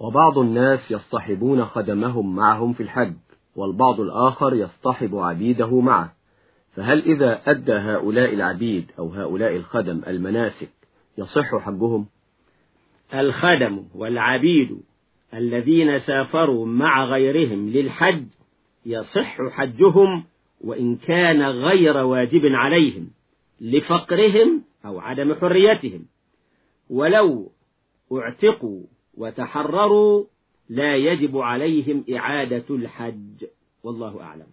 وبعض الناس يصطحبون خدمهم معهم في الحج والبعض الآخر يصطحب عبيده معه. فهل إذا أدى هؤلاء العبيد أو هؤلاء الخدم المناسك يصح حجهم؟ الخدم والعبيد الذين سافروا مع غيرهم للحج يصح حجهم وإن كان غير واجب عليهم لفقرهم أو عدم حريتهم. ولو اعتقوا وتحرروا لا يجب عليهم إعادة الحج. والله أعلم.